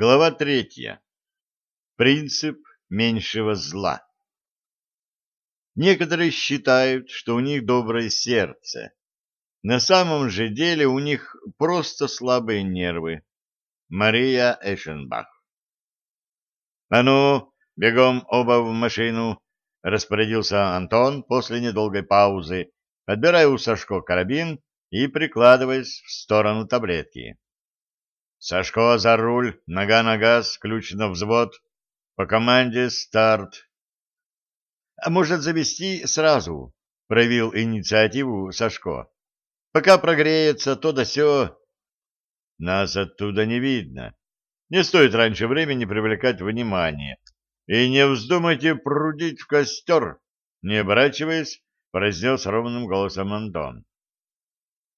Глава третья. Принцип меньшего зла. Некоторые считают, что у них доброе сердце. На самом же деле у них просто слабые нервы. Мария Эшенбах. «А ну, бегом оба в машину!» — распорядился Антон после недолгой паузы, отбирая у Сашко карабин и прикладываясь в сторону таблетки. Сашко за руль, нога на газ, ключ на взвод. По команде старт. — А может завести сразу? — проявил инициативу Сашко. — Пока прогреется то да сё. — Нас оттуда не видно. Не стоит раньше времени привлекать внимание. И не вздумайте прудить в костер, не оборачиваясь, произнес ровным голосом Антон.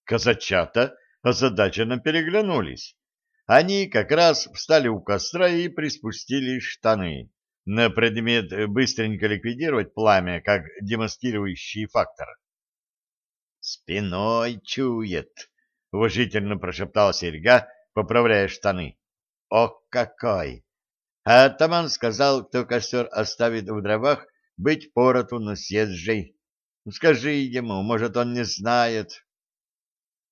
Казачата озадаченно переглянулись. Они как раз встали у костра и приспустили штаны на предмет быстренько ликвидировать пламя как демонстрирующий фактор. «Спиной чует», — уважительно прошептал Серега, поправляя штаны. «О, какой!» А атаман сказал, кто костер оставит в дровах, быть пороту на съезжей. Скажи ему, может, он не знает.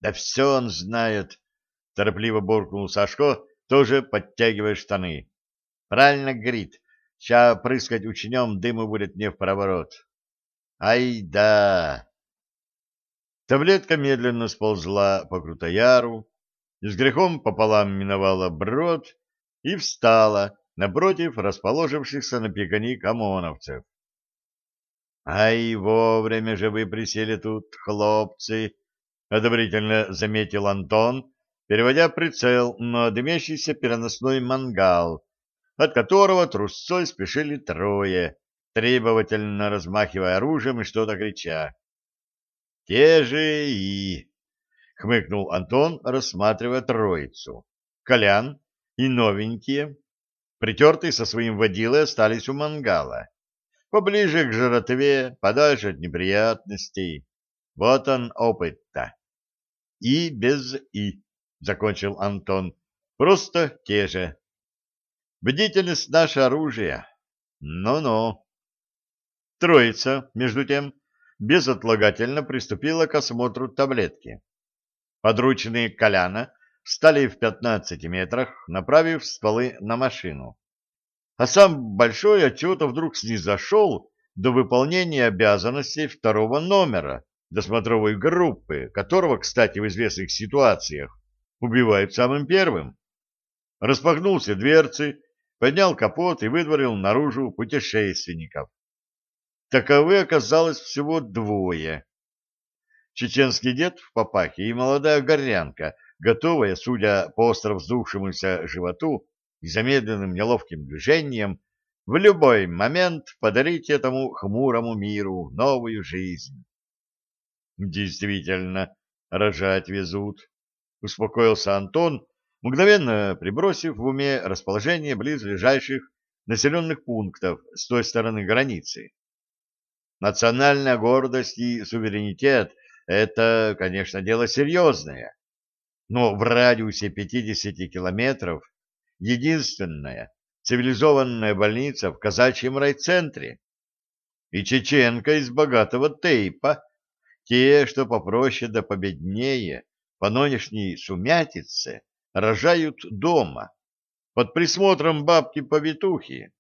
Да все он знает, — торопливо буркнул Сашко, тоже подтягивая штаны. — Правильно говорит. Ща прыскать ученем дыму будет не в проворот. — Ай да! Таблетка медленно сползла по Крутояру, с грехом пополам миновала брод и встала напротив расположившихся на пекани комоновцев. — Ай, вовремя же вы присели тут, хлопцы! — одобрительно заметил Антон, переводя прицел на дымящийся переносной мангал, от которого трусцой спешили трое, требовательно размахивая оружием и что-то крича. «Те же и...» — хмыкнул Антон, рассматривая троицу. Колян и новенькие, притертые со своим водилой, остались у мангала. Поближе к жратве, подальше от неприятностей. Вот он опыт-то. И без «и». — закончил Антон. — Просто те же. Бдительность — наше оружие. Ну-ну. Троица, между тем, безотлагательно приступила к осмотру таблетки. Подручные Коляна встали в пятнадцати метрах, направив стволы на машину. А сам Большой отчета вдруг снизошел до выполнения обязанностей второго номера досмотровой группы, которого, кстати, в известных ситуациях убивает самым первым. Распахнулся дверцы, поднял капот и выдворил наружу путешественников. Таковы оказалось всего двое. Чеченский дед в папахе и молодая горянка, готовая, судя по остро вздувшемуся животу и замедленным неловким движением, в любой момент подарить этому хмурому миру новую жизнь. Действительно, рожать везут. — успокоился Антон, мгновенно прибросив в уме расположение близлежащих населенных пунктов с той стороны границы. Национальная гордость и суверенитет — это, конечно, дело серьезное, но в радиусе 50 километров единственная цивилизованная больница в казачьем райцентре. И чеченка из богатого тейпа, те, что попроще да победнее, по нынешней сумятице рожают дома, под присмотром бабки-повитухи.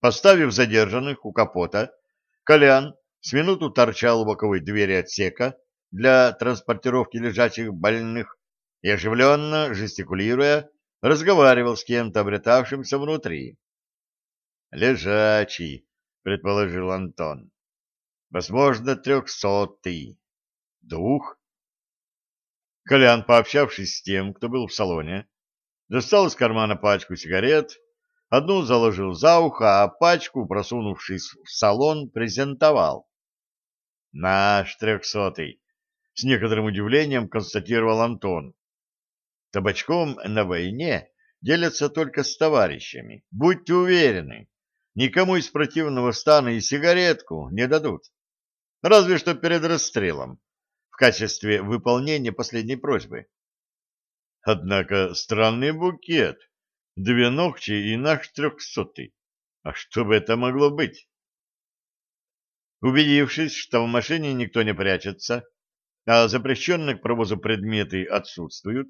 Поставив задержанных у капота, Колян с минуту торчал у боковой двери отсека для транспортировки лежачих больных и, оживленно жестикулируя, разговаривал с кем-то, обретавшимся внутри. «Лежачий», — предположил Антон. «Возможно, трехсотый. Дух?» Колян, пообщавшись с тем, кто был в салоне, достал из кармана пачку сигарет, одну заложил за ухо, а пачку, просунувшись в салон, презентовал. «Наш трехсотый», — с некоторым удивлением констатировал Антон. «Табачком на войне делятся только с товарищами. Будьте уверены, никому из противного стана и сигаретку не дадут. Разве что перед расстрелом в качестве выполнения последней просьбы. Однако странный букет. Две ногти и наш трехсотый. А что бы это могло быть? Убедившись, что в машине никто не прячется, а запрещенные к провозу предметы отсутствуют,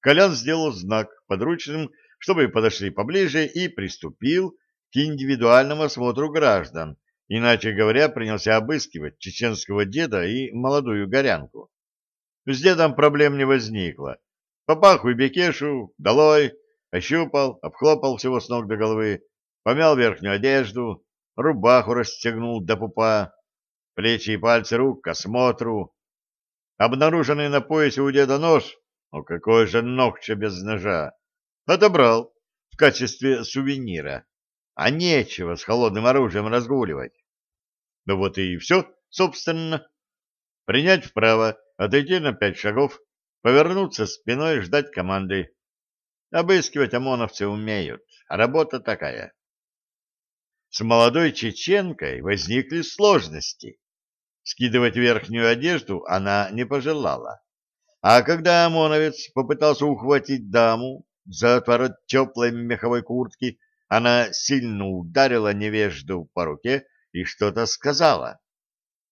Колян сделал знак подручным, чтобы подошли поближе, и приступил к индивидуальному осмотру граждан, иначе говоря, принялся обыскивать чеченского деда и молодую горянку. С дедом проблем не возникло. Папаху и Бекешу долой, ощупал, обхлопал всего с ног до головы, помял верхнюю одежду, рубаху расстегнул до пупа, плечи и пальцы рук к осмотру. Обнаруженный на поясе у деда нож, ну какой же ногче без ножа, отобрал в качестве сувенира, а нечего с холодным оружием разгуливать. Ну вот и все, собственно. Принять вправо, отойти на пять шагов, повернуться спиной и ждать команды. Обыскивать ОМОНовцы умеют, а работа такая. С молодой чеченкой возникли сложности. Скидывать верхнюю одежду она не пожелала. А когда ОМОНовец попытался ухватить даму за отворот теплой меховой куртки, она сильно ударила невежду по руке и что-то сказала.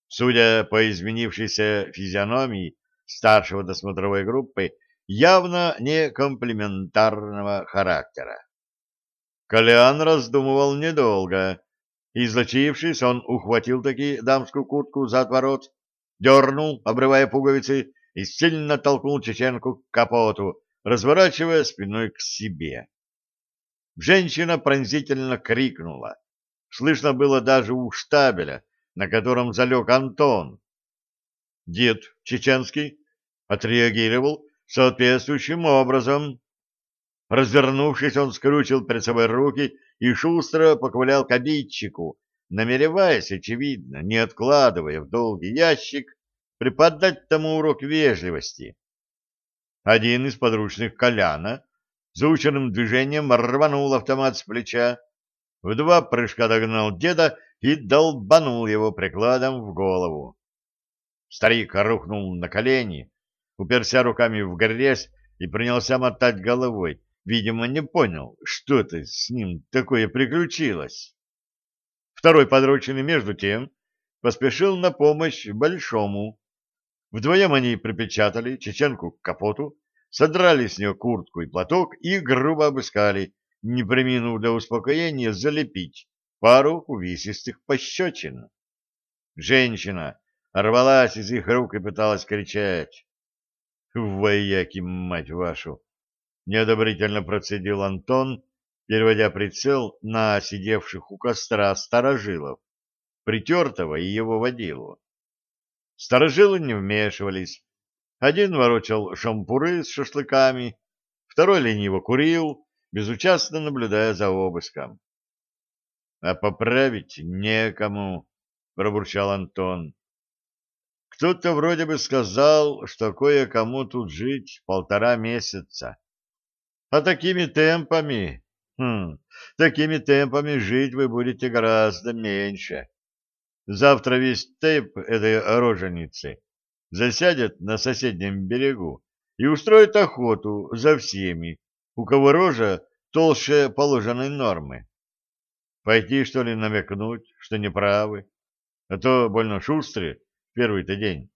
Судя по изменившейся физиономии старшего досмотровой группы, явно не комплиментарного характера. Колян раздумывал недолго. Излочившись, он ухватил таки дамскую куртку за отворот, дернул, обрывая пуговицы, и сильно толкнул чеченку к капоту, разворачивая спиной к себе. Женщина пронзительно крикнула. Слышно было даже у штабеля, на котором залег Антон. Дед чеченский отреагировал соответствующим образом. Развернувшись, он скручил перед собой руки и шустро поковылял к обидчику, намереваясь, очевидно, не откладывая в долгий ящик, преподать тому урок вежливости. Один из подручных Коляна заученным движением рванул автомат с плеча, в два прыжка догнал деда и долбанул его прикладом в голову. Старик рухнул на колени, уперся руками в грязь и принялся мотать головой. Видимо, не понял, что это с ним такое приключилось. Второй подручный, между тем, поспешил на помощь большому. Вдвоем они припечатали чеченку к капоту, содрали с нее куртку и платок и грубо обыскали, не приминув для успокоения залепить пару увесистых пощечин. Женщина рвалась из их рук и пыталась кричать. «Вояки, мать вашу!» — неодобрительно процедил Антон, переводя прицел на сидевших у костра старожилов, притертого и его водилу. Старожилы не вмешивались. Один ворочал шампуры с шашлыками, второй лениво курил, безучастно наблюдая за обыском. — А поправить некому, — пробурчал Антон. — Кто-то вроде бы сказал, что кое-кому тут жить полтора месяца. А такими темпами, хм, такими темпами жить вы будете гораздо меньше. Завтра весь тейп этой роженицы засядет на соседнем берегу и устроит охоту за всеми, у кого рожа толще положенной нормы. Пойти, что ли, намекнуть, что неправы, а то больно шустрые первый-то день.